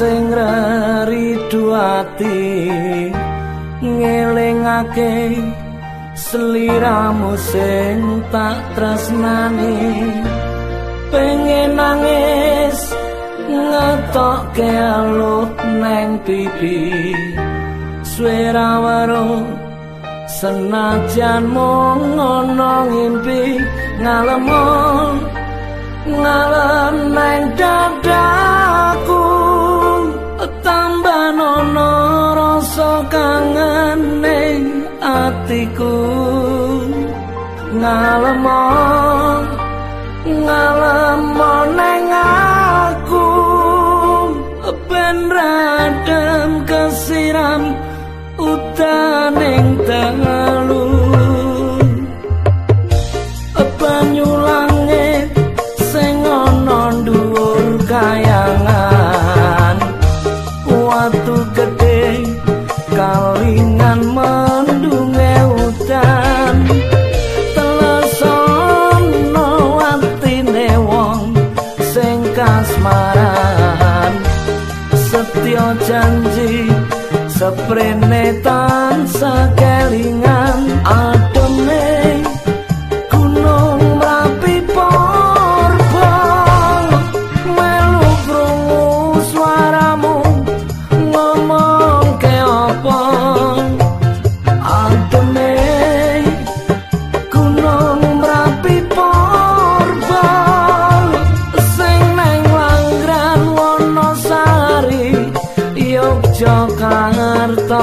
sing rido ati ngelingake seliramu sing tak tresnani. Pengen nangis ngetokke alut neng pipi. Swara waro senajan mung ono ngimpi ngalem ngalem neng dadah kangen ning atiku. Ngalemo ngalemo nang aku. Ben radem kesiram utaning tangalu banyulange sing ana ndhuwur kayangan. keprenetan sekelingan ah. Yogyakarta.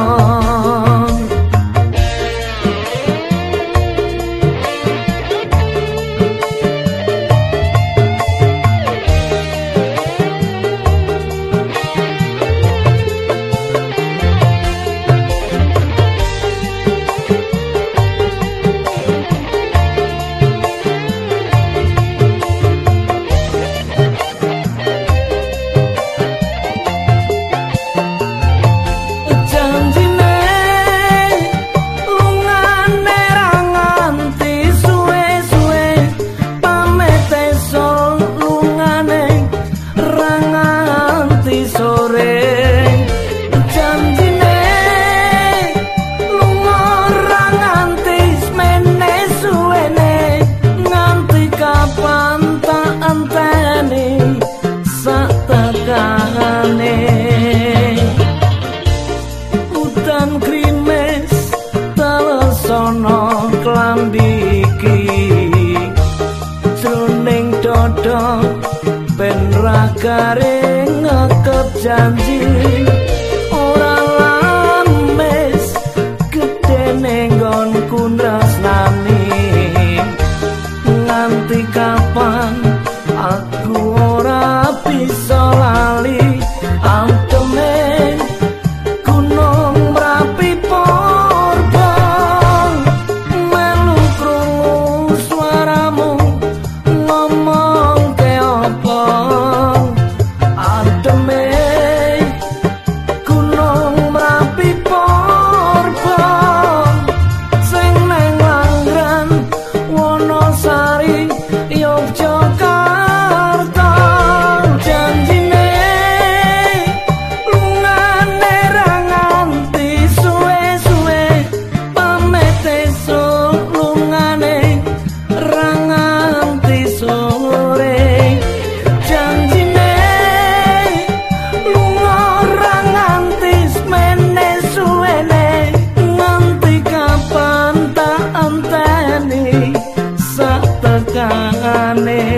iki jroning dodo ben ra kare ngekep janji. में